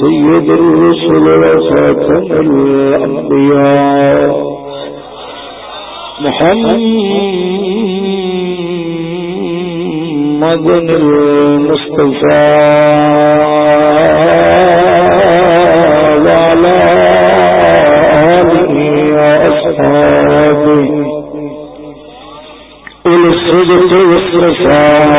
سيد الرسل وخاتم الأنبياء محمد المصطفى وعلى آله وأصحابه. أولي الصدق والصفاء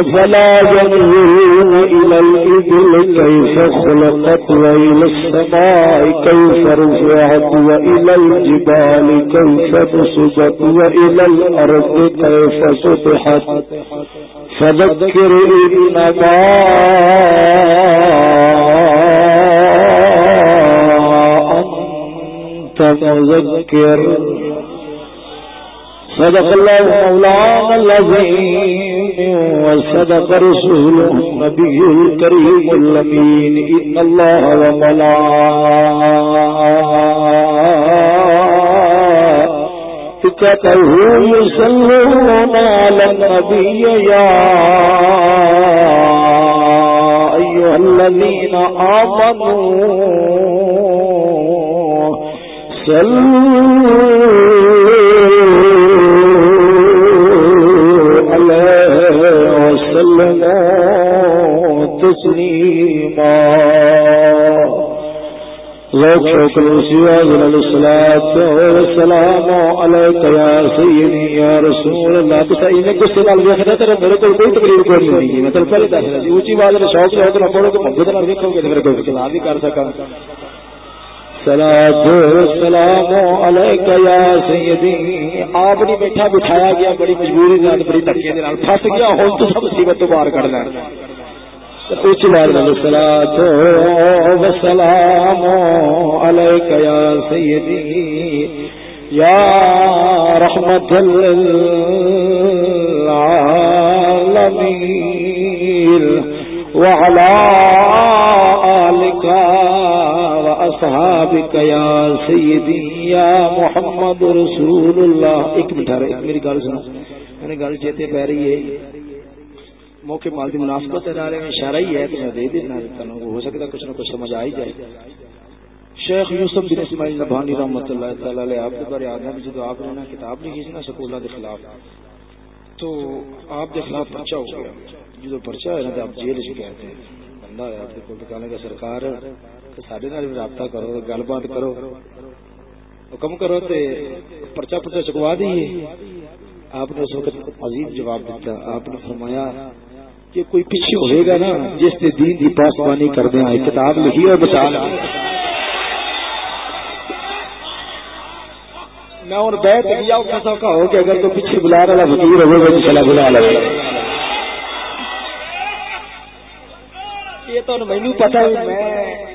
أفلا ينظرون إلى الإبل كيف خلقت وإلى السماء كيف رفعت وإلى الجبال كيف نصبت وإلى الأرض كيف سطحت. فذكر إنما أنت مذكر. صدق الله مولانا العظيم. وصدق رسوله النبي الكريم الأمين. إن الله وملائكته يصلون على النبي. يا أيها الذين آمنوا صلوا وسلم تسليما ذوق شوق الوسيوات للصلاة والسلام عليك يا سيدي يا رسول الله میرے کوئی تقریر کوئی نہیں میں مطلب تے پہلے دس رہا اونچی آواز نال شوق لے پڑھو کہ محبت میرے کول کلام بھی کر سکاں سلام علیک یا سیدی آپ نہیں بیٹھا بٹھایا گیا، بڑی مجبوری نال، بڑی دھکے دے نال۔ پھس گیا ہن تو سب مصیبت تو باہر کڈ لین اچھی بات نال صلاۃ و سلام علیک یا سیدی یا رحمت للعالمین وعلى وأصحابك يا سيدي يا محمد رسول الله. ایک منٹ رہے میری گل سنو۔ میں نے گل چیتے پہ رہی ہے۔ موقع مال کی مناسبت ہے میں اشارہ ہی ہے کہ میں دے دینا ہو سکتا کچھ نہ کچھ سمجھ آ ہی جائے۔ شیخ یوسف بن اسماعیل نبھانی رحمۃ اللہ تعالی علیہ، آپ کے بارے آدھا جب آپ نے نا کتاب لکھی نا، سکولہ کے خلاف۔ تو آپ کے خلاف پرچا ہو گیا۔ جدو پرچا ہے نا، تو آپ جیل چ گئے تھے۔ بندہ ہے آپ کو کہنے کا سرکار سارے نال رابطہ کرو گل بات کرو حکم کرو تے پرچا پرچا چکوا دیے آپ نے اس وقت عظیم جواب دیتا آپ نے فرمایا کہ کوئی پیچھے ہوئے گا نا جس نے دین دی پاسبانی کر دیا کتاب لکھی اور بچا لیا میں اور بیٹھ گیا کیسا کا ہو کہ اگر تو پیچھے بلا رہا فقیر ہوگا تو چلا بلا لگا یہ تو مینو پتا ہے میں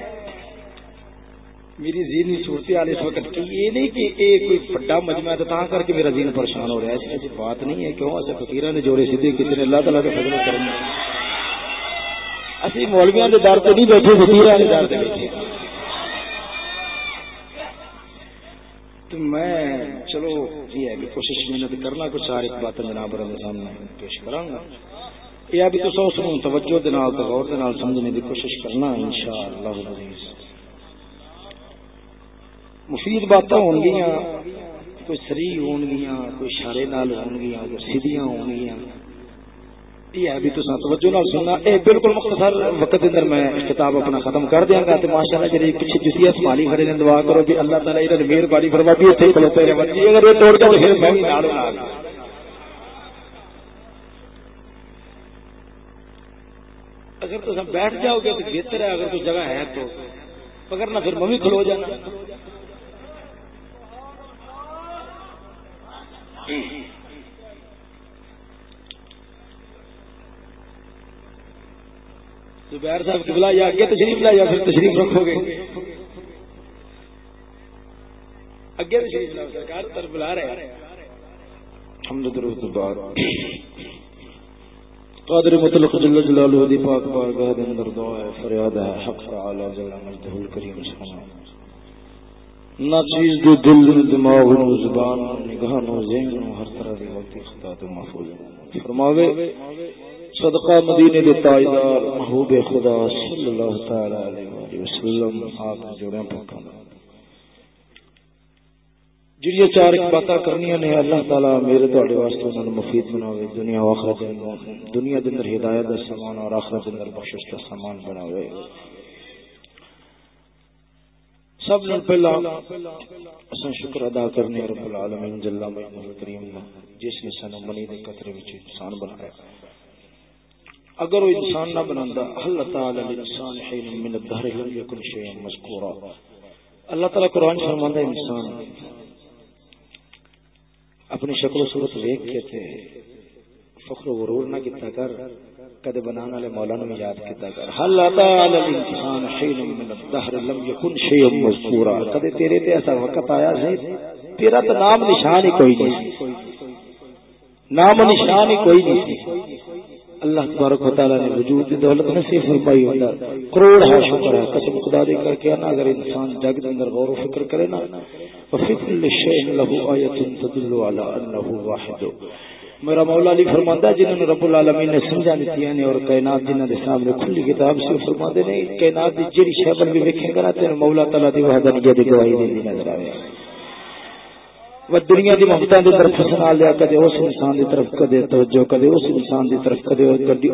میری ذہنی صورت حال اس وقت کی یہ نہیں کہ یہ کوئی بڑا مجمع ہے تو کر کے میرا ذہن پریشان ہو رہا ہے۔ ایسی بات نہیں ہے، کیوں؟ ایسے فقیر نے جوڑے سیدھے کسی نے اللہ تعالیٰ کے فضل کریں اسی مولویا کے در تو نہیں بیٹھے فقیر کے در سے بیٹھے۔ تو میں، چلو یہ ہے کہ کوشش محنت کرنا، کچھ سارے باتیں جناب سامنے پیش کروں گا۔ یہ ابھی تو سو سنوں توجہ دنال تو غور دنال سمجھنے کی کوشش کرنا، انشاءاللہ۔ العزیز مفید باتاں ہون گیاں کوئی سری ہون گیاں کوئی اشارے نال ہون گیاں کوئی سیدھیاں ہون گیاں یہ ابھی تو توجہ نال سننا۔ اے بالکل مختصر وقت اندر میں کتاب اپنا ختم کر دیاں گا تے ماشاءاللہ جڑی پیچھے جسیت سنبھالی کھڑے نے دعا کرو کہ اللہ تعالی انہاں دی مہربانی فرما بھی ایتھے کھلوتے رہے جی اگر یہ توڑ جاؤ پھر میں بھی نال ہوں اگر تو بیٹھ جاؤ گے تو بہتر ہے، اگر کوئی جگہ ہے تو۔ پکڑنا پھر ممی کھلو جانا۔ زبیر صاحب کی یا اگے تشریف لا یا پھر تشریف رکھو گے۔ اگے تشریف لاؤ سرکار تر بلا رہے حمد درود بار قادر مطلق جل جلالہ دی پاک بارگاہ دے اندر دعا ہے، فریاد ہے، حق تعالی جل مجدہ الکریم سبحان نہ چیز دو دل نو دماغ نو زبان نگاہ نو ذہن نو ہر طرح دی غلطی خطا تو محفوظ فرماوے، صدقہ مدینے دے تاجدار محبوب خدا صلی اللہ تعالی علیہ وسلم، آپ جوڑے پاکاں جڑی چار ایک باتاں کرنی نے اللہ تعالی میرے تواڈے واسطے انہاں نوں مفید بناوے، دنیا و آخرت دنیا دے اندر ہدایت دا سامان اور آخرت دے اندر بخشش دا سامان بناوے۔ سب نے پہلا اساں شکر ادا کرنے رب العالمین جل مجدہ کریم جس نے سانو منی دے قطرے وچ انسان بنایا۔ اگر وہ انسان نہ بناندا، اللہ تعالی الانسان حين من الدهر لم يكن شيئا مذكورا اللہ تعالی قرآن فرماندا ہے، انسان اپنی شکل و صورت دیکھ کے تے فخر و غرور نہ کیتا کر کدے بنانے والے مولا نے یاد کیتا کر۔ حل تعالی الانسان حين من الدهر لم يكن شيئا مذكورا کدے تیرے تے ایسا وقت آیا سی، تیرا تو نام نشان ہی کوئی نہیں نام نشان ہی کوئی نہیں سی۔ اللہ تبارک و تعالی نے وجود دی دولت نصیب فرمائی ہوتا کروڑ ہے شکر ہے۔ قسم خدا دی کر کے نا، اگر انسان جگ دے اندر غور و فکر کرے نا وفکر للشیء له آیت تدل علی انه واحد۔ میرا مولا علی فرماندا ہے، جنہوں نے رب العالمین نے سمجھا دتی ہیں یعنی اور کائنات جنہاں دے سامنے کھلی کتاب سے فرماندے نے کائنات دی جڑی شے بن بھی ویکھے گا تے مولا تعالی دی وحدانیت دی گواہی دیندی نظر آوے۔ وہ دنیا کی محبت کی طرف سنا لیا، کدے اس انسان کی طرف، کدے توجہ، کدے اس انسان کی طرف، کدے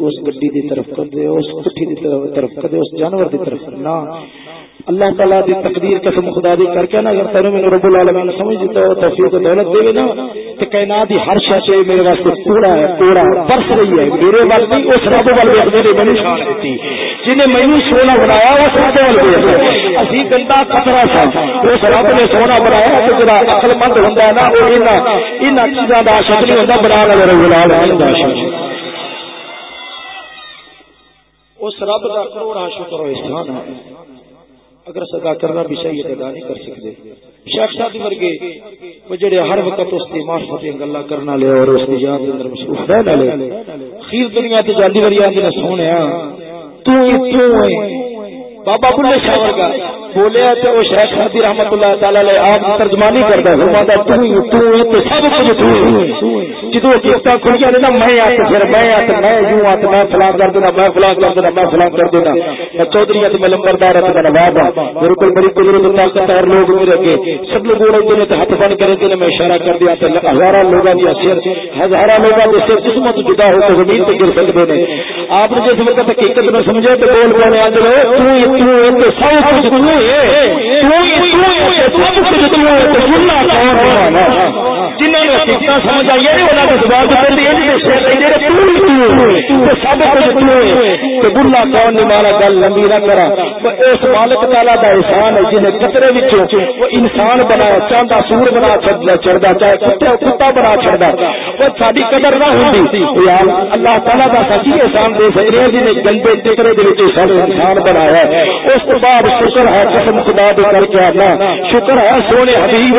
اس گڈی کی طرف، کدے اس کٹھی کی طرف، کدے اس جانور کی طرف۔ نہ اللہ تعالیٰ دی تقدیر قسم خدا دی کر کے نا، اگر تینوں میں رب العالمین سمجھ دیتا ہو توفیق و دولت دے نا۔ کہ کائنات دی ہر شے سے میرے واسطے کوڑا ہے، کوڑا برس رہی ہے۔ میرے وال نہیں، اس رب وال بھی میرے میں شان دیتی جنہیں میں سونا بنایا اس رب وال بھی اسی گندا کترا سا، اس رب نے سونا بنایا تو جڑا عقل مند ہوندا ہے نا، وہ انہاں انہاں چیزاں دا عاشق نہیں ہوندا، بنا لے رب العالمین دا عاشق۔ اس رب دا کروڑا شکر و احسان ہے۔ اگر صدا کرنا بھی صحیح ادا نہیں کر سکتے۔ شیخ شادی ورگے وہ جڑے ہر وقت اس کی معرفت گلا کرنا لے اور اس کی یاد اندر مصروف رہنا لے۔ خیر دنیا تے جاندی وری آ کے سونے تو تو بابا بلے شاہ ورگا۔ بولیا تو وہ شیخ شادی رحمت اللہ تعالی علیہ آپ ترجمانی کردا فرماتا تو ہی تو ہی تو سب کچھ تو ہی جدو کیتا کھڑیا نے نا میں آ پھر میں آ میں یوں آ میں فلاں کر دینا، میں فلاں کر دینا، میں فلاں کر دینا۔ میں چودھری تے میں لمبردار تے میں نواب ہوں میرے کول بڑی قدرت طاقت اور لوگ میرے اگے۔ سب لوگ اڑے نے تے ہاتھ بن کر دے میں اشارہ کر دیا تے ہزاراں لوگاں دی سر، ہزاراں لوگاں دے سر قسمت جدا ہو کے زمین تے گر سکدے نے آپ نے جس وقت حقیقت نو سمجھے تے بول پانے اندر تو ہی تو سب کچھ تو جنہوں ہی جنہوں نے سمجھ آئی ہے۔ سب کچھ بلا کون مارا گل لمبی نہ کرا اس مالک تالا کا احسان ہے جنہیں قطرے وہ انسان بنایا چاہتا سور بنا چڑھتا چاہے کتا بنا چڑھتا وہ ساری قدر نہ ہوتی اللہ تعالیٰ کا سچی احسان دے سکتے ہیں جنہیں گندے ٹکرے کے سارے انسان بنایا اس کو بعد شکر ہے قسم خدا دے کر کے آنا۔ شکر ہے سونے حبیب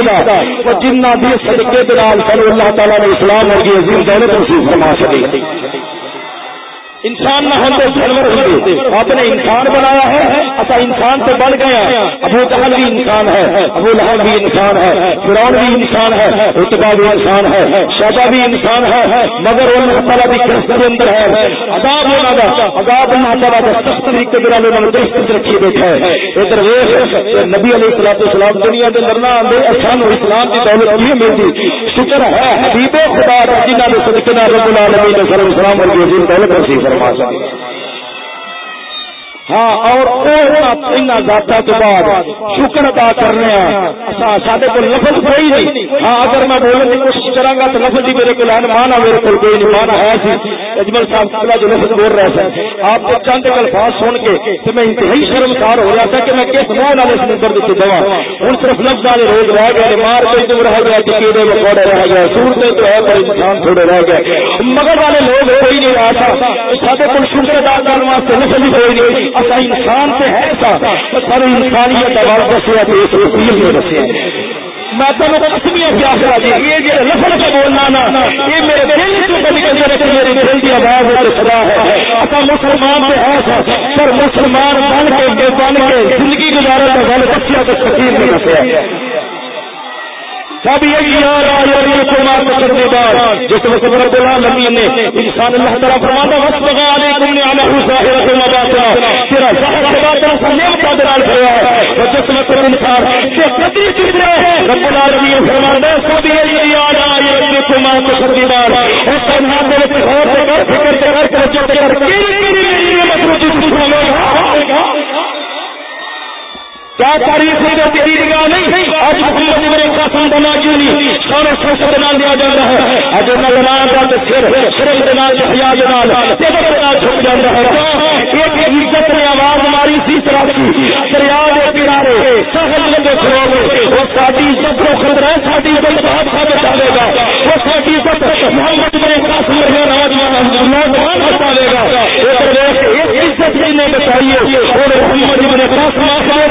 وہ جنہ بھی صدقے دلال صلی اللہ تعالیٰ نے اسلام اور یہ عظیم دولت نصیب فرما سکے۔ انسان نہ ہوتے جانور ہوتے آپ نے انسان بنایا ہے اچھا انسان سے بڑھ گیا۔ ابو جہل بھی انسان ہے، ابو لہب بھی انسان ہے، فرعون بھی انسان ہے اتبا بھی انسان ہے، شہبہ بھی انسان ہے، مگر اللہ تعالیٰ بھی گرست کے اندر ہے۔ عذاب ہونا دا عذاب اللہ تعالیٰ کا سخت طریقے کے والے نے گرست رکھی بیٹھا ہے ادھر ویس نبی علیہ السلام السلام دنیا کے اندر نہ آدھے اسان اچھا اسلام کی دولت نہیں ملتی؟ شکر ہے، حبیب خدا جنہ نے صدقے رب العالمین صلی اللہ علیہ وسلم دولت نصیب فرما ہاں اور ذاتا کے بعد شکر ادا کرنے اچھا، سارے کو لفظ کوئی نہیں۔ ہاں اگر میں بولنے کی کوشش کرا گا تو لفظ ہی میرے کو لین مانا، میرے کو کوئی نہیں مانا ہے سی اجمل صاحب کا جو لفظ بول رہے تھے آپ کو چند الفاظ سن کے تو میں انتہائی شرمسار ہو رہا تھا کہ میں کس منہ والے سے نظر دیتی دوا ہوں صرف لفظ والے روز رہ گئے مار کے جو رہ گیا ٹکیڑے میں کوڑے رہ گئے، سورتے تو ہے، پر انسان تھوڑے رہ گئے۔ مگر والے لوگ کوئی نہیں رہا تھا سارے کو شکر ادا کرنے تو نسل ہوئی نہیں۔ اصا انسان سے ہے سا پر انسانیت آواز دسیا تو اس وکیل نے دسیا میں تو قسمیاں کیا کرا دی یہ جو لفظ کا بولنا نا، یہ میرے دل سے کبھی کبھی میرے دل کی آواز ہے صدا ہے۔ اصا مسلمان سے ہے پر مسلمان بن کے بے بن کے زندگی گزارا تو گل بچیا تو فقیر نہیں دسیا سب جس وقت رب العالمین نے انسان اللہ تعالیٰ فرماتا وقت لگا علیکم نعمہ ظاہرہ و باطنہ تیرا ظاہر و باطنہ سے نعمت دلال کریا ہے اور جس وقت انسان سے قدری چیز ہے رب العالمین فرماتا ہے سب یہی یار آئے قرآن کرنے بعد اور تنہا دل سے غور سے کر فکر سے کر توجہ سے کر کیری کیری میری نعمت روچی سبحان اللہ کیا تاریخ ہے تیری نگاہ نہیں، آج محمد میرے قاسم بنا کیوں نہیں سارے سوچ بنا دیا جاتا ہے۔ آج نظر آتا تو پھر شرم صرف دنا حیا دنال تیرے بنا جھک جاتا ہے۔ ایک عزت نے آواز ماری سی طرح کی دریا کے کنارے سہل لگے کھڑو وہ ساری عزت کو خطرہ ہے ساری عزت بہت ثابت آئے گا۔ وہ ساری عزت محمد میرے قاسم رہے راج نوجوان بتاوے گا۔ ایک عزت بتائیے اور محمد میرے قاسم آ کیا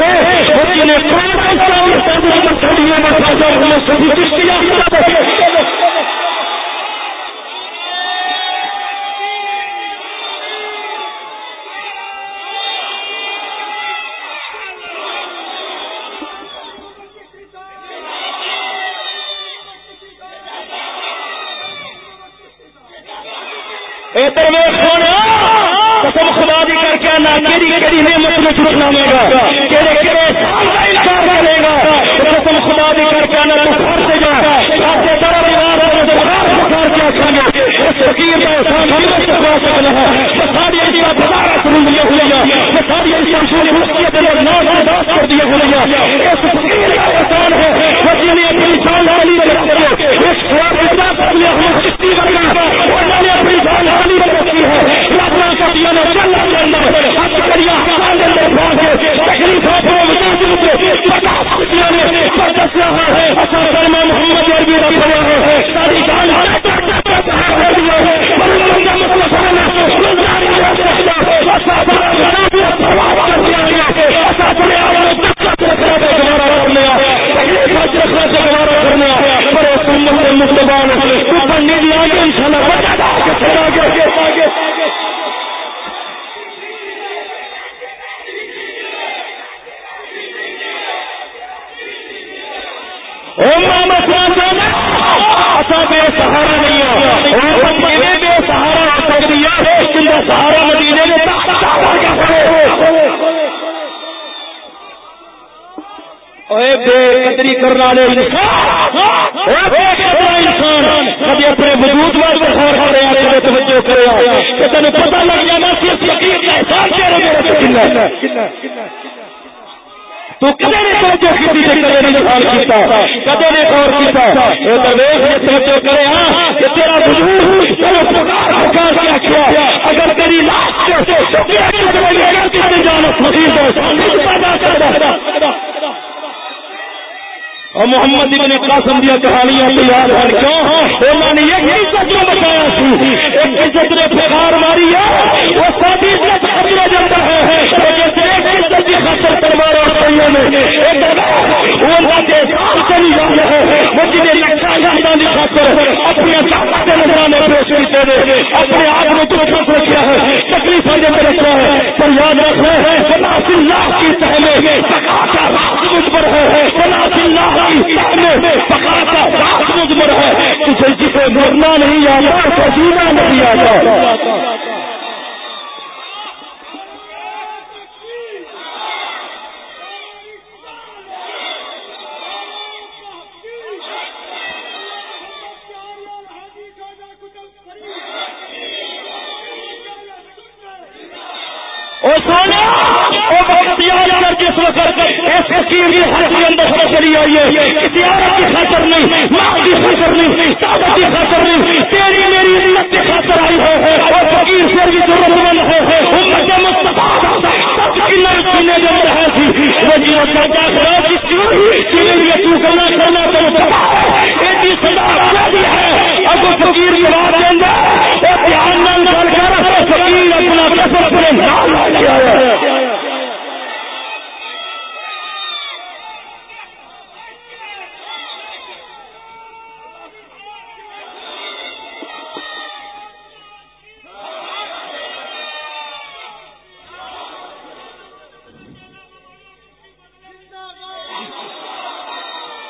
نہ نعمت میں چھوٹنا گا کیڑے انکار کرے گا۔ قسم خدا دی کر کے نہ تو گھر سے جا۔ بیمار ہے تو اس فقیر کا احسان ہم نے سکھا سکنا ہے۔ ساری ایسی بازار سن لیے گا ساری ایسی شمشیر نے برداشت کر دیے ہوئے گا اس فقیر کا احسان ہے۔ وہ جنہیں اپنی جان حالی رکھتے اس خواب کے ساتھ ہم بننا نے اپنی جان حالی رکھی ہے۔ ربنا نے کے اندر حج کریا کے اندر تکلیفوں کو نے ہے اصل محمد عربی رہا ہے۔ ساری جان سکتی ہے سہارا مدینے میں بے قدری والے انسان کبھی اپنے وجود واسطے خور رہے توجہ کرے کہ تمہیں پتہ لگ جانا تو کدے نے توجہ کدے نے کیتا؟ کدے نے غور کیتا؟ اے درویش نے توجہ کرے ہاں کہ تیرا وجود تیرا پکار پکار اگر تیری لاش سے جان پیدا اور محمد ابن قاسم دیا کہانیاں تیار ہیں، کیوں؟ انہوں نے یہ عزت بتایا سی، ایک عزت نے پیغار ماری ہے، وہ ساری عزت خطرے جاتا جیسے ایک عزت کی اور میں ایک وہ جا رہے ہیں وہ جنہیں کی خاطر اپنی طاقت کے نظرانے پیش کرتے ہیں اپنے آپ کو تو خوش رکھا ہے تکلیف کے اندر رکھا ہے۔ پر یاد رکھنا ہے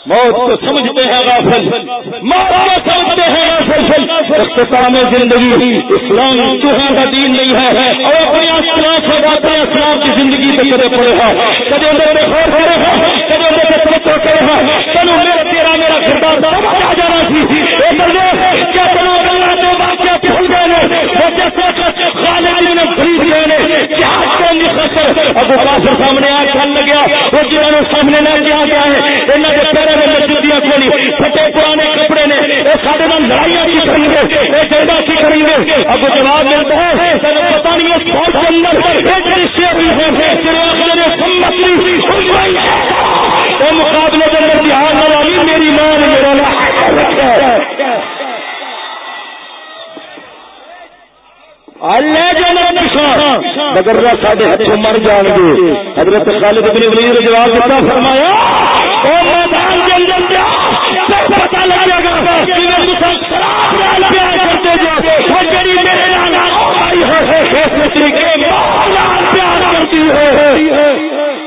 اسلام چوہا کا دین نہیں ہے، اور اپنے اسلام سے باتیں اسلام کی زندگی سے کرے پڑے ہیں کبھی اندر میں خور کرے ہیں کبھی اندر میں کرے ہیں چلو، میرا تیرا، میرا کردار آ جانا تھی کیا چلو اللہ تو واقعہ بھول گئے خالد نے خرید لینے جہاز کو نہیں ابو کافر سامنے آ کھل لگیا وہ جنہوں نے سامنے نہ کیا گیا ہے انہوں نے پیروں پھٹے پرانے کپڑے نے۔ سارے نام لڑائیاں کی کریں گے یہ جگہ کی کریں گے اب جواب ملتا ہے۔ پتا نہیں اس کے اندر مقابلے کے اندر بہار والی میری ماں نے میرا اگر سارے ہاتھوں مر جان گے۔ حضرت خالد ابن ولید جواب دیتا فرمایا پتا لگے گا پیار کرتی ہے۔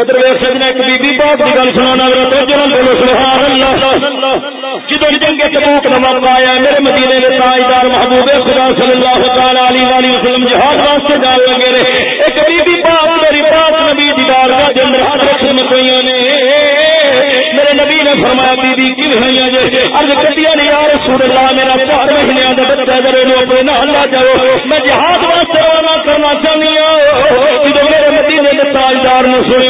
ادھر سجنا ایک بی بی پاک کی گل سنا بولو، سبحان اللہ۔ جدو جی جنگ تبوک نمک آیا، میرے مدینے میں تاجدار محبوب خدا صلی اللہ تعالی علیہ وسلم جہاد واسطے جان لگے رہے ایک بی بی پاک، میری پاک نبی دیدار کا جن ہاتھ رکھنے کوئی نے۔ میرے نبی نے فرمایا بی بی کی ہوئی جی؟ ارد کٹیا نے یار سور اللہ میرا چار مہینے کا بچہ ذرا اپنے نہ ہلا جاؤ۔ میں جہاد واسطے روانہ کرنا چاہنی ہوں۔ جب میرے مدینے کے تاجدار نے سنے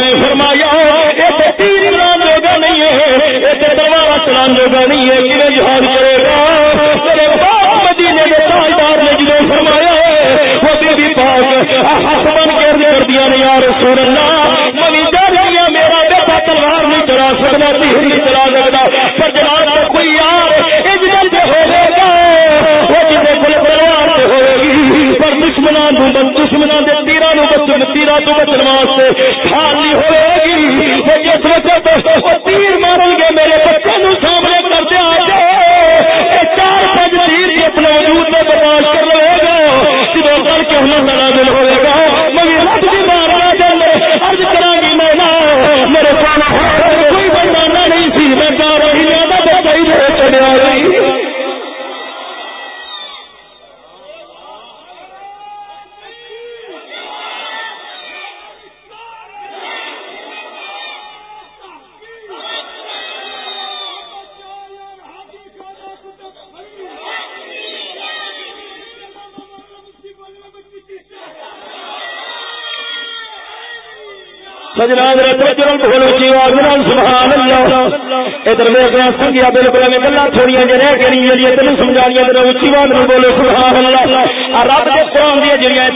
پاک ہاتھ بن کے کر دیا نہیں یار سور اللہ منی ڈر گیا، میرا بیٹا تلوار نہیں چلا سکتا تیر نہیں چلا سکتا، پر جناب کوئی یار اجمل سے ہو گئے گا وہ جسے کل تلوار سے ہوئے گی پر دشمنا دشمنا دے تیرا نو بچن تیرا تو بچن واسطے خالی ہوئے تیر سجنا سبحان اللہ۔ ادھر سنگیا بالکل میں گلا تھوڑی جی رہ گئی جی تین سمجھا اچھی بات نہیں بولو سبحان اللہ۔ رب کے قرآن دیا جہاں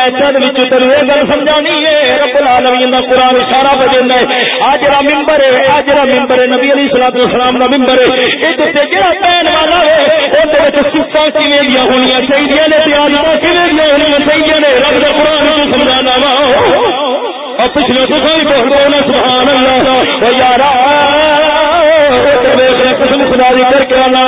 ایسا نے تین یہ گل سمجھانی ہے۔ رب العالمین کا قرآن سارا بجے آج را ممبر ہے را ممبر ہے، نبی کا ممبر ہے۔ یہ پہن والا ہے کیویں چاہیے نے کیویں چاہیے نے؟ رب قرآن سمجھانا وا۔ اور پچھلے تو کوئی بہت بولنا سبحان اللہ وہ یارا قسم خدا دی کر کے آنا۔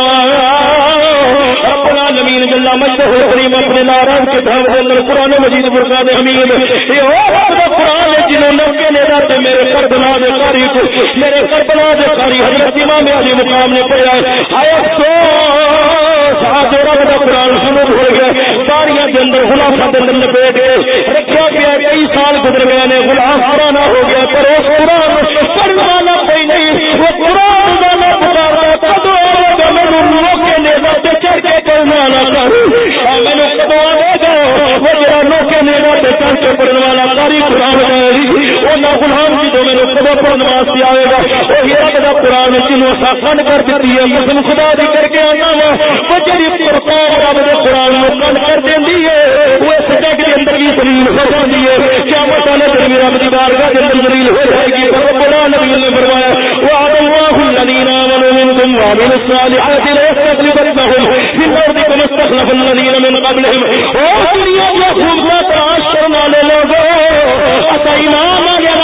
اپنا زمین جلا مجد کریم اپنے ناراض کے دھام قرآن مجید فرقان حمید۔ رب دا قرآن جنہوں نے نے میرے کربلا دے قاری کو، میرے کربلا دے قاری۔ حضرت امام علی مقام نے پڑھا ہے ہائے افسوس! جو رب کا قرآن سنو بھول گئے ساریاں کے اندر خلافہ کے اندر لپیٹ کے رکھا گیا کئی سال گزر گئے نے، غلام پرانا ہو گیا، پر اس قرآن پڑھ والا کوئی نہیں۔ وہ قرآن والا پکارا کدو آئے گا میرے موقع نے گا تو چڑھ کے کرنا والا کروں۔ میرے کدو آئے گا وہ جڑا موقع نے گا تو چڑھ کے پڑھنے والا ساری قرآن گئے وہ نہ غلام جی تو میرے کدو پڑھنے واسطے آئے گا وہی قرآن جنوں سن کر دیتی ہے، قسم خدا دی کر کے آنا وا وہ جی رب کے قرآن کن کر دینی ہے، وہ اس جگ کے اندر بھی دلیل ہو جاتی ہے۔ کیا مسالے دن بھی رب کی بارگاہ کے اندر دلیل ہو جائے گی۔ رب قرآن نبی نے فرمایا، وعد الله الذين آمنوا منكم وعملوا الصالحات ليستخلفنهم في الأرض كما استخلف الذين من قبلهم۔ ما ایمان آگے اگر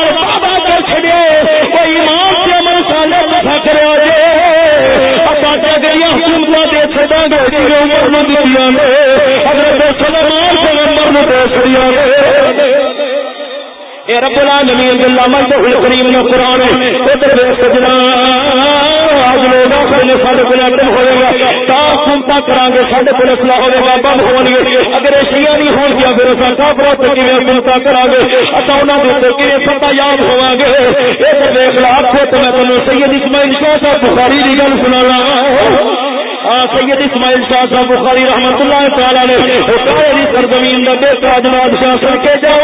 کہ دے چھڑا گے عمر دیا سلمان دے چھڑیا اے رب العالمین، اللہ مجدہ کریم نے قران ادھر دیکھ سجنا آج لوگ سارے کو ہوئے گا۔ سنتا گے سارے کو ہوئے گا گے۔ اگر نہیں گیا، پھر کافرا تو سنتا گے؟ اصا تو یاد ہوا گے؟ دیکھ لا آخو تو میں تمہیں سید اسماعیل شاہ صاحب بخاری کی گل سنا ہاں، سید اسماعیل شاہ صاحب بخاری رحمت اللہ تعالی نے سرزمین کا بیٹا جناب شاہ کے جاؤ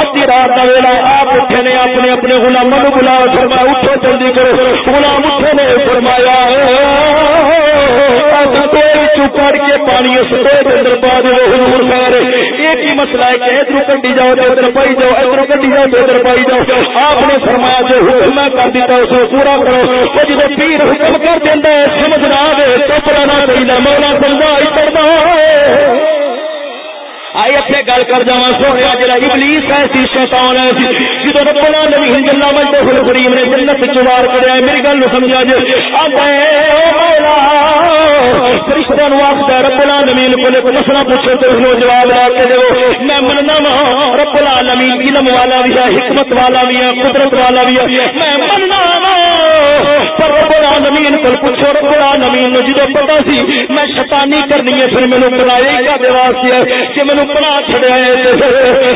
ادی رات کا ویلا آپ اٹھے نے، اپنے اپنے غلاموں بلاؤ، فرمایا، اٹھو جلدی کرو۔ غلام اٹھے فرمایا پڑ کے پانی اندر پا دو حضور خیر ایک ہی مسئلہ ہے کہ ادھر کٹی جاؤ تو ادھر پائی جاؤ، ادھر کٹی جاؤ تو ادھر پائی جاؤ۔ آپ نے فرمایا جو حکم میں کر دیتا اس کو پورا کرو۔ وہ جب پیر حکم کر دینا ہے، سمجھ نہ آئے تو پرانا چاہیے، مولا سمجھا ہی کرنا ہے۔ آئی اپنے گل کر جا سونے جا ابلیس ایسی شیطان ہے جب رب العالمین جل مجدہ الکریم نے جنت چوار کریا میری گل سمجھا جے۔ اب مولا فرشتہ نو آخدا رب العالمین کو ایک مسئلہ پوچھو تو اس جواب لا کے دیو۔ میں مننا وا رب العالمین، علم والا بھی ہے، حکمت والا بھی ہے، قدرت والا بھی ہے۔ میں مننا العالمین کو پوچھو رب العالمین نو جدو پتہ سی، میں شیطانی کرنی ہے، پھر مینوں بنایا کیا دے واسطے کہ مینوں بنا چھڑیا ہے۔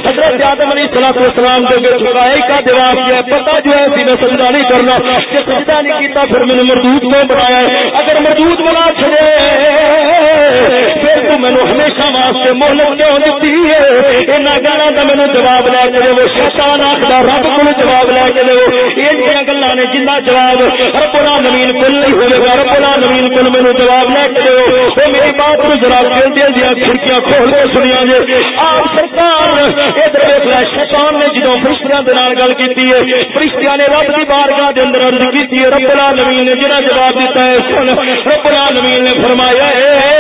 حضرت آدم علیہ الصلوۃ والسلام دے کے چکائے کا دے واسطے پتہ جو ہے سی، میں سجدہ نہیں کرنا کہ سجدہ نہیں کیتا، پھر مینوں مردود کیوں بنایا ہے؟ اگر مردود بنا چھڑے پھر تو مینوں ہمیشہ واسطے مہلت کیوں دتی ہے؟ انہاں گلاں دا مینوں جواب لے کے وہ شیطان آکھدا رب کو جواب لے کے دے یہ نے جنہ جواب رب العالمین کل نہیں ہوئے گا رب العالمین کل میں جواب لے کے دو وہ میری بات کو ذرا کھل دیا دیا کھڑکیاں کھول کے سنیا جی آپ سرکار ادھر دیکھ لے شیطان نے جدو فرشتیاں دے نال گل کیتی ہے فرشتیاں نے رب دی بارگاہ دے اندر عرض کیتی ہے رب العالمین نے جڑا جواب دیتا ہے سن رب العالمین نے فرمایا ہے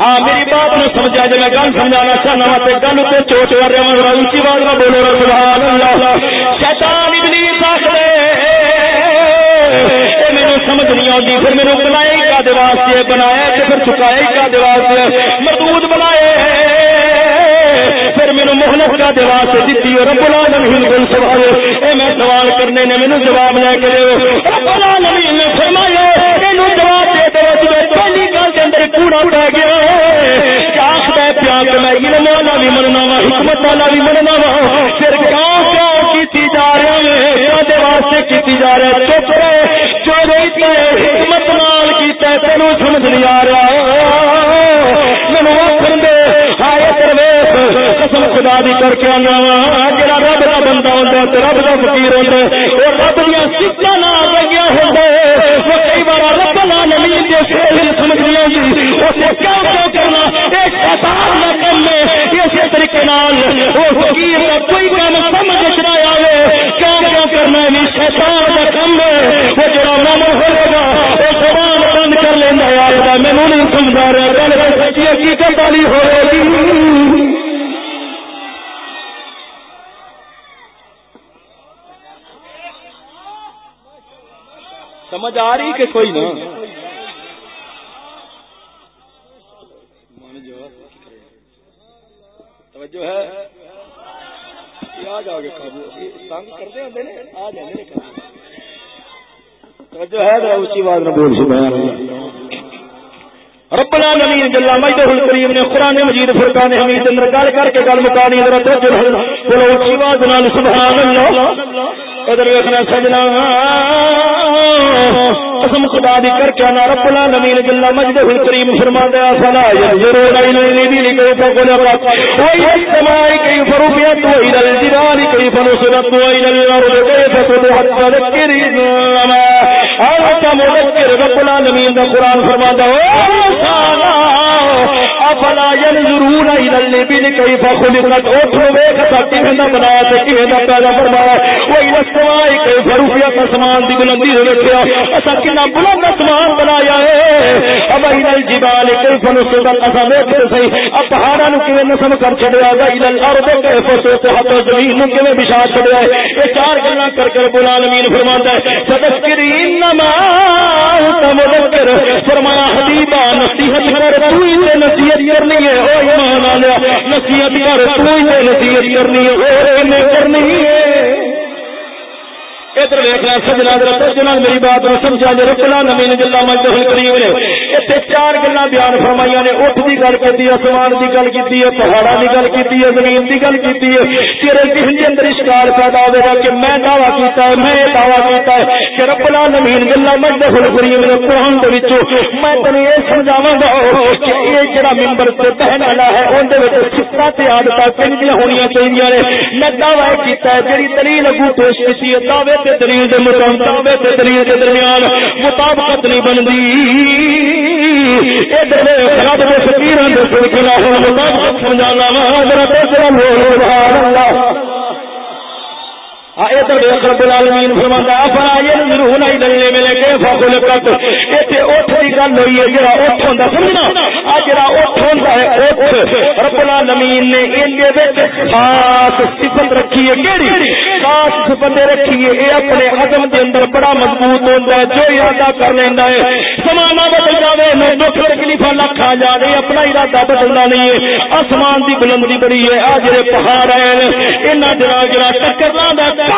ہاں میری بات نو سمجھا جائے میں گل سمجھانا چاہنا وا تے گل تے چوٹ کر رہا ہوں اونچی آواز میں بولو رہا سبحان اللہ۔ شیطان ابلیس آکھدے اے مینوں سمجھ نہیں آندی پھر مینوں بنائے کا دے واسطے بنایا تے پھر چکائے کا دے واسطے مردود بنائے۔ پھر مینوں مہلت کا دے واسطے دتی اور رب العالمین کو سوال، اے میں سوال کرنے نے مینوں جواب لے کے دیو رب العالمین کوڑا پہ گیا آخر پیا میں علم والا بھی مننا وا حکمت والا بھی مننا وا۔ پھر کیوں کیوں کی جا رہے ہیں؟ واسطے کی جا رہے چپ رہے جو رہتے حکمت نال کیتا ہے، تینوں سمجھ نہیں آ رہا۔ مینو آخر دے، ہائے پرویش قسم خدا دی کر کے آنا جا رب کا بندہ ہوتا ہے رب کا فکیر ہوتا ہے، وہ رب دیا سکھا آتی اسے کیوں کیوں کرنا؟ ایک شیطان نہ کم میں اسی طریقے نال وہ فقیر کا کوئی کام سمجھ چ نہ آئے کیا کیا کرنا ہے؟ شیطان کا کم ہے۔ وہ جڑا مومن ہوئے گا، وہ زبان بند کر لینا آئے گا میں نہیں سمجھا رہا۔ گل سچی حقیقت والی ہو رہی سمجھ آ رہی کہ کوئی نہ؟ جو ہے، ذرا اسی بات میں بول سکتا رب العالمین جل مجدہ الکریم نے قران مجید، فرقان حمید اندر گل کر کے گل مکانی، ذرا توجہ بولو اچھی بات نال، سبحان اللہ۔ ادھر دیکھنا سجنا۔ قسم خدا دی کر کے انا رب العالمین جل مجدہ الکریم فرماتا ہے فلا ينظرون الى الابل كيف خلقت؟ والى السماء کیف رفعت؟ و الى الجبال کیف نصبت؟ و الى الارض کیف سطحت فذكر انما انت مذکر رب العالمین دا قرآن فرماتا ہے؟ افلا ينظرون الى الابل كيف خلقت؟ ویکھ سکتی ہے بنایا تے کیویں دا پیدا فرمایا وہ الى السماء كيف رفعت؟ اسمان دی بلندی دے اسا کنا بلند اسمان بنایا ہے۔ اب الى الجبال كيف نصبت؟ اسا ویکھ اب پہاڑاں نو کیویں کر چھڈیا الى الارض كيف سطحت؟ زمین نو کیویں بچھا چھڈیا ہے؟ یہ چار گلاں کر کے رب العالمین فرماتا ہے۔ فذكر انما انت مذکر۔ فرمایا، حبیبا، نصیحت کر، تو ہی نصیحت کرنی ہے، او ایمان والیا نصیحت کر، تو ہی نصیحت کرنی ہے، او کرنی ہے۔ ادھر ویکھنا سجنا سجنا میری بات نو سمجھا رکلا جی، نمین جلا مجدہ کریم نے۔ چار گلاں بیان فرمائیاں نے، اٹھ دی گل کیتی ہے دی گل کیتی ہے دی گل کیتی ہے، زمین دی گل تیرے ذہن دے اندر اشکال پیدا ہوے گا کہ میں دعویٰ کیتا ہے، میں دعویٰ کیتا ہے۔ کہ رب العالمین جلا مجدہ کریم نے قرآن دے وچوں میں تینوں یہ سمجھاواں گا کہ یہ جڑا منبر تے بہن والا ہے، اون دے وچ سکتا تے عادتاں کنجیاں ہونیاں چاہیے نے۔ میں دعویٰ کیتا ہے، جڑی دلیل اگوں پیش کیتی ہے، دعوے تے دلیل دے مطابق، دعوے تے دلیل دے درمیان مطابقت نہیں بندی رب العالمین ينظرون الى كيف خلقت؟ ایتھے دی گل ہوئی ہے، جڑا ہوندا سمجھنا؟ آ جڑا ہوندا ہے رب العالمین نے وچ خاص صفت رکھی ہے۔ کیڑی؟ خاص صفت رکھی ہے۔ اے اپنے عزم دے اندر بڑا مضبوط ہوندا ہے، جو ارادہ کر لیندا ہے۔ زمانہ بدل جاوے نو دکھ تکلیفاں لکھ آ جاوے، اپنا ارادہ بدلنا نہیں ہے۔ آسمان دی بلندی بڑی ہے آ جڑے پہاڑ ہیں۔ انہاں جڑا جڑا ٹکرنا دا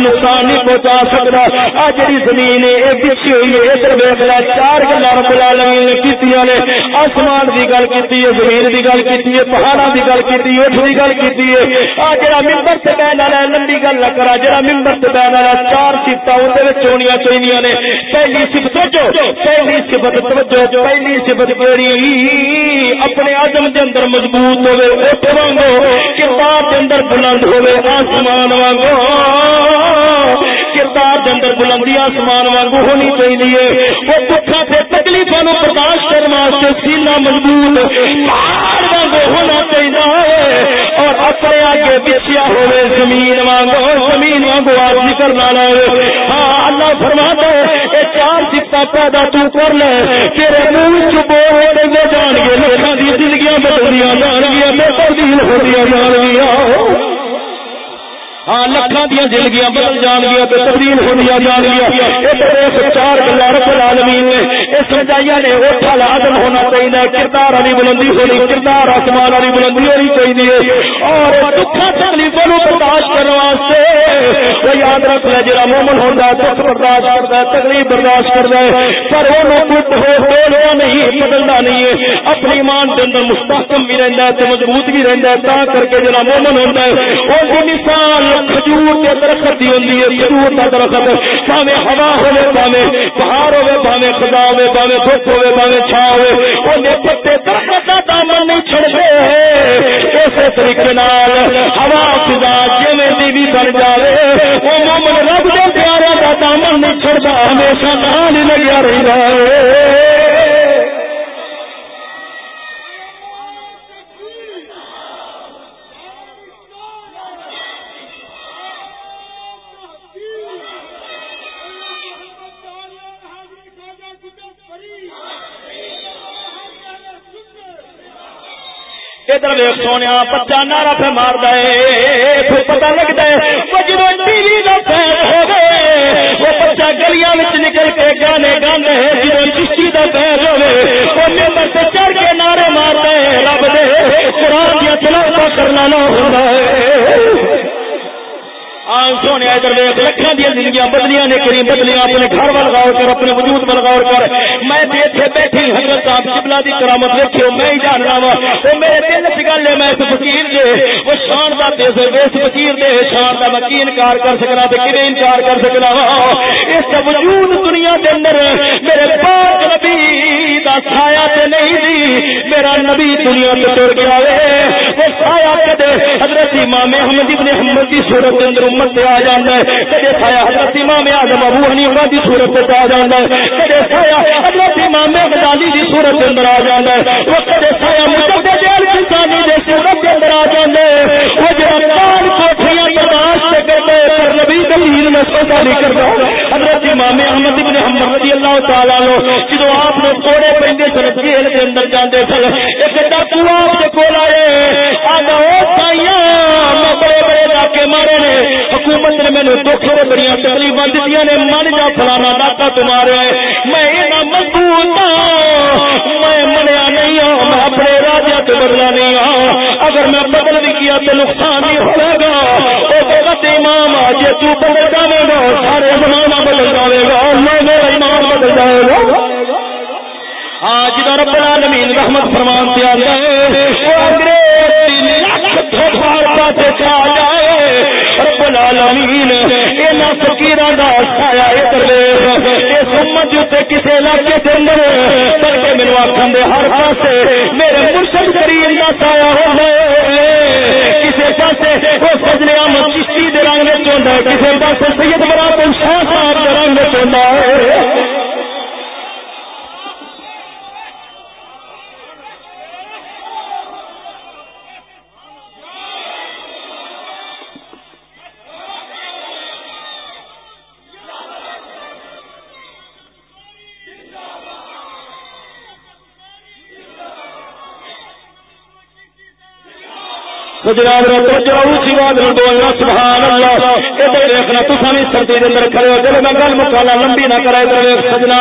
نقصان نہیں پہنچا سکتا آ جی زمین پیچھے ہوئی ہے، ادھر ویکلا چار گلا رب العالمین نے کیتیاں نے۔ آسمان دی گل کیتی ہے، زمین دی گل کیتی ہے، پہاڑاں دی گل کیتی ہے، اٹھ دی گل کیتی ہے۔ آ جڑا منبر تے بیٹھا والا لمبی گل نہ کرا، جڑا منبر تے بیٹھا والا چار صفتاں اون دے وچ چاہیے نے، پہلی صفت توجہ پہلی صفت توجہ، پہلی صفت کیڑی؟ اپنے عزم دے اندر مضبوط ہوے اٹھ وانگو کردار دے اندر بلند ہوے آسمان وانگو۔ کردار کے اندر بلندی آسمان وانگو ہونی چاہیے۔ وہ دکھا سے تکلیفوں کو برداشت کرنے واسطے سینا مضبوط آرزی کرنا لے ہاں اللہ فرما دے یہ چار سکتا پیدا تو کر لے۔ تیرے منہ چبو ہونے جان گے۔ لوگوں کی زندگیاں بدلیاں جان گیا میں تبدیل ہوتی جان گیا ہاں لکھاں دیا زندگیاں بدل جان گیا تو تبدیل ہو دیا جان گیا۔ چار گلا رب العالمین نے یہ سمجھائی نے اٹھ والا عدم ہونا چاہیے کردار والی بلندی ہونی، کردار آسمان والی بلندی ہونی چاہیے اور دکھا تکلیفوں برداشت کرنے واسطے وہ یاد رکھ لے جا مومن ہوتا ہے، دکھ برداشت کرتا ہے، تکلیف برداشت کرتا ہے، پر وہ کچھ ہو بولنا نہیں بدلنا نہیں ہے۔ اپنی ایمان کے اندر مستحکم بھی رہتا ہے مضبوط بھی رہتا ہے، تا کر کے جا مومن ہوتا ہے وہ مثال کھجور کے درخت ہی ہوتی ہے، کھجور کا درخت پاوے چھڑتا ہمیشہ نال ہے۔ حضرت دی کرامت ویکھیو میں ہی جاننا وا او میرے دل وچ گل ہے، میں اس فقیر دے۔ او شان دا تے اس فقیر دے۔ شان دا میں کی انکار کر سکنا تے کیویں انکار کر سکنا وا اس دا وجود دنیا دے اندر میرے پاک نبی دا سایہ تے نہیں دی۔ میرا نبی دنیا تے ٹر گیا وے۔ او سایہ کدے حضرت امام احمد ابن حنبل دی صورت دے اندر امت تے آ جاندا ہے۔ کدے سایہ حضرت امام اعظم ابو حنیفہ دی صورت آ جاندا ہے۔ کدے سایہ حضرت امام غزالی دی صورت دے اندر آ جاندا ہے۔ او کدے سایہ مجدد الانسانی دی صورت دے اندر آ جاندا ہے۔ او جڑا پان کوٹھیاں برداشت کرتے پر نبی دلیل میں سودا نہیں کردا حضرت امام احمد ابن حنبل رضی اللہ تعالی عنہ جدوں آپ نے کوڑے پیندے سن جیل دے اندر جاندے سن ہاں جدھر رب العالمین رحمت فرمان سے آتا ہے جائے۔ رب العالمین، اینا دا سایہ اس امت تے کسے علاقے دے اندر، بلکہ آکھن دے ہر پاسے، میرے مرشد کریم دا سایہ ہوندا ہے کسے پاسے او فضل احمد چشتی دے رنگ وچ ہوندا ہے، کسے پاسے سید برات شاہ صاحب دے رنگ وچ ہوندا ہے۔ جناب سبحان اللہ۔ ادھر دیکھنا تو سامنے سردی کے اندر کھڑے ہو میں گل مکالا لمبی نہ کرے ادھر سجنا۔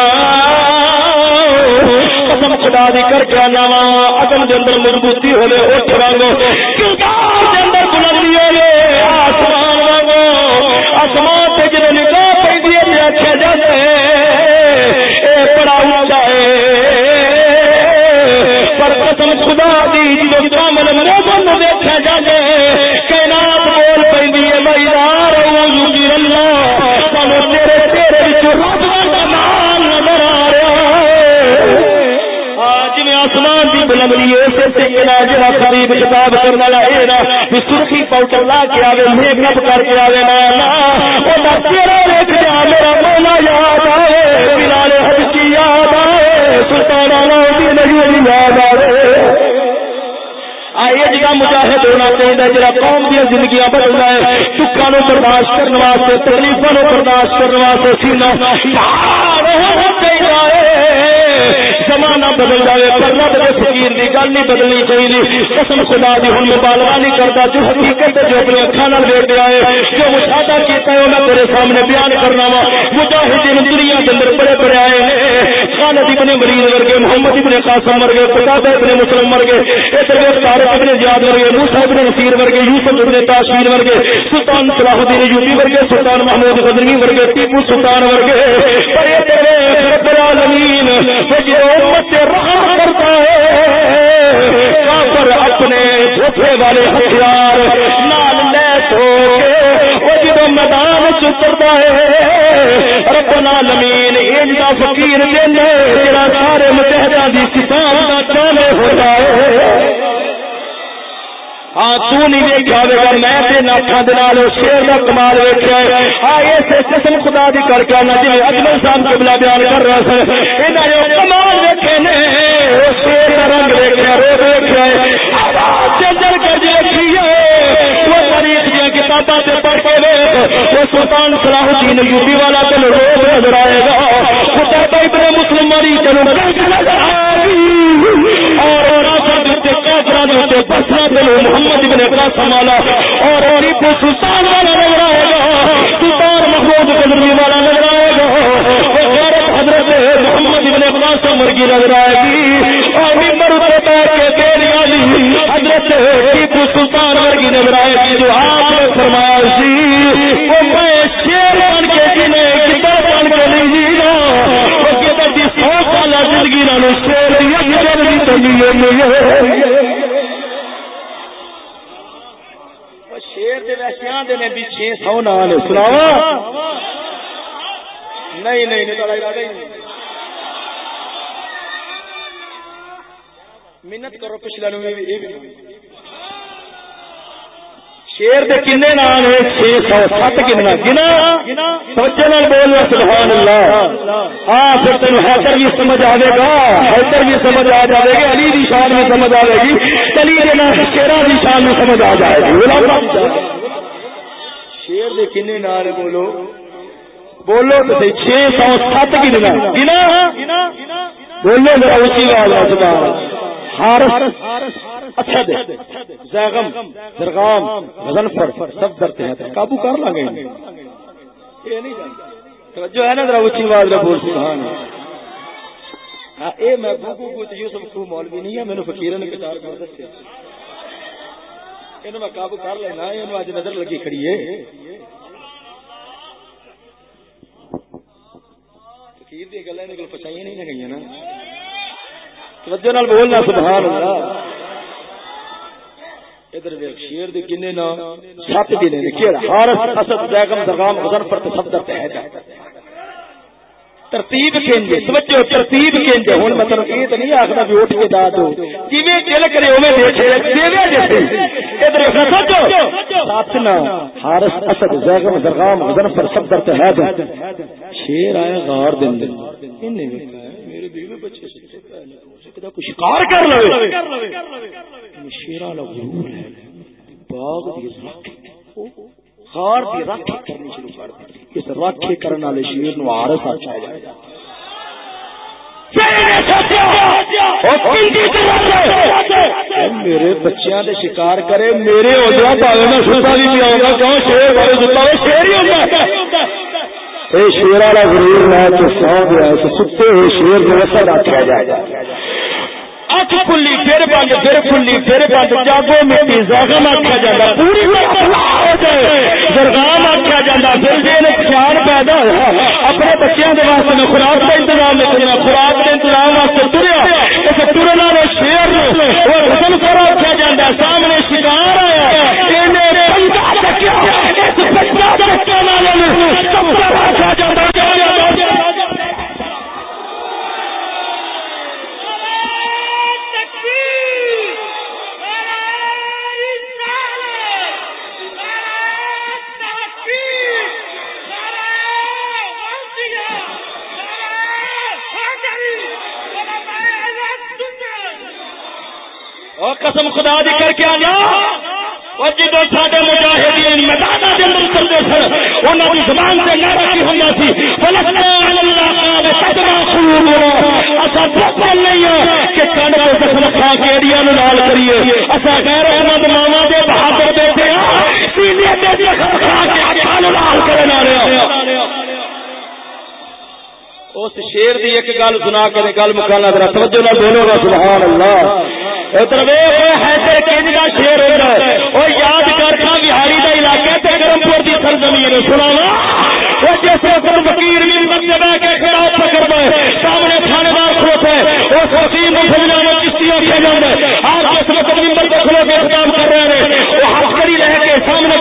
قسم خدا دی کر کے آنا وا، عدم دے اندر مضبوطی ہوے اٹھ وانگو کردار یہ سرخی پاؤڈر لا کے آئے میک اپ کر کے آئے نا تیرا دیکھ جا میرا مولا یاد آئے بلال حبشی یاد آئے سلطان نہیں یاد آئیے جی، جگہ مجاہد ہونا چاہیے جہاں قوم دیا زندگیاں بدلنا ہے دکھا نو برداشت کرنے واسطے تکلیفوں برداشت کرنے واسطے سینا چاہیے زمانہ بدل جائے پر رب دے فقیر دی گل نہیں بدلنی چاہیے۔ قسم خدا دی ہن مبالغہ نہیں کرتا، جو حقیقت جو اپنی اکھاں نال ویکھ رہا ہے، جو مشاہدہ کیتا ہے میں تیرے سامنے بیان کرنا وا۔ مجاہدین دنیا دے اندر بڑے بڑے آئے ہیں خالد ابن ولید ورگے، محمد ابن قاسم ورگے، قتادہ ابن مسلم ورگے، ادھر طارق ابن زیاد ورگے، موسی ابن نصیر ورگے، یوسف ابن تاشیر ورگے، سلطان صلاح الدین ایوبی ورگے، سلطان محمود غزنوی ورگے، ٹیپو سلطان ورگے۔ پر ادھر العالمین یہ امت رحم کرتا ہے۔ کافر اپنے جھوٹے والے گا۔ میں تے ناکھاں دے نال شیر دا کمال ویکھیا ہے۔ ہاں اس قسم خدا دی کر کے جی اکبر صاحب قبلہ بیان کر رہا سر جو کمال ویکھے نے او شیر دا رنگ ویکھیا رو ویکھیا ہے۔ آواز چندر کر دی کتاباں تے پڑھ کے ویکھ، وہ سلطان صلاح الدین ایوبی والا تے روز نظر آئے گا۔ خدا ابن مسلم مری چلو نظر آئے گی اور محمد ابن قاسم والا۔ اور ٹیپو سلطان والا نظر آئے گا۔ سلطان محمود قدری والا نظر آئے گا۔ حضرت محمد ابن قاسم ورگی نظر آئے گی۔ اور حضرت ٹیپو سلطان ورگی نظر آئے گی جو آپ نے فرمایا سی وہ میں شیر بن کے جینے کدھر بن کے نہیں جینا، وہ جی، شیر نہیں نہیں۔ محنت کرو پچھلے شیر دے کنے نام ہے چھ سو سات گنا گنا سوچے نال بول سبحان اللہ ہاں پھر تین حیدر بھی سمجھ آئے گا حیدر بھی سمجھ آ جائے گی علی دی شان بھی سمجھ آئے گی علی کے نام شیرا دی شان بھی سمجھ آ جائے گی شیر دے کنے نام بولو بولو تو صحیح چھ سو سات گنا گنا بولو ذرا اچھی آواز سبحان اللہ حارس اچھا دے۔ زیغم زرغام غزنفر سب ہیں۔ قابو کر لیں گے۔ جو ہے نا ذرا اچھی آواز میں بول۔ سبحان ہاں اے میں بوکو کو یوسف کو مولوی نہیں ہے میں نے فقیرن کے چار کر دسے اینو میں قابو کر لینا اینو اج نظر لگی کھڑی ہے۔ فقیر دی گلاں نکل نہیں نہ گئیاں نا۔ توجہ نال بولنا، سبحان اللہ۔ ادھر شیر دے کنے نا سات نے کیڑا اسد بیگم درغام غزن پر تصدر تے ہے۔ ترتیب توجہ، ترتیب کینجے ہن مطلب تے نہیں آکھدا اٹھ کے دا دو۔ جویں دل کرے، اوویں دیوے ادھر سچو اسد بیگم درغام غزن پر تے ہے۔ شیر آیا، غار دے ویکھا پہلے شکار کر لو شیرا غرور ہے باغ دی خار دی راکھی کرنی شروع کر دی۔ اس راکھی کرنے والے شیر نو عارف آچا جائے میرے بچیاں دے شکار کرے، میرے ہوگا پاوے میں ستا بھی نہیں آؤں گا کیوں؟ شیر والے ستا شیر ہی ہوگا۔ اے شیر والا غرور میں تو سو گیا ستے ہوئے شیر میں وسط آخیا جائے آنکھ کھلی، پھر بند، پھر کھلی، پھر بند۔ جاگو میری زخم آخیا جاتا پوری زرگام آخیا جاتا پھر جی خیال پیدا ہوا اپنے بچوں کے واسطے میں خوراک کا انتظام کرنا خوراک کے انتظام واسطے تریا۔ اس ترن والے شیر وزن سارا آخیا جاتا سامنے شکار ایک گل کے گل مکانا ذرا توجہ نہ بولو گا سبحان اللہ ادھر حیدر کنج کا شیر یاد بہاری کا علاقہ تے کی سرزمین وہ جس فقیر بھی کے خلاف پکڑ ہے سامنے تھانے دار اس وسیم میں کشتی آپ جس وقت ممبر کھلو کے کر رہے ہیں، وہ ہاتھ کری رہ کے سامنے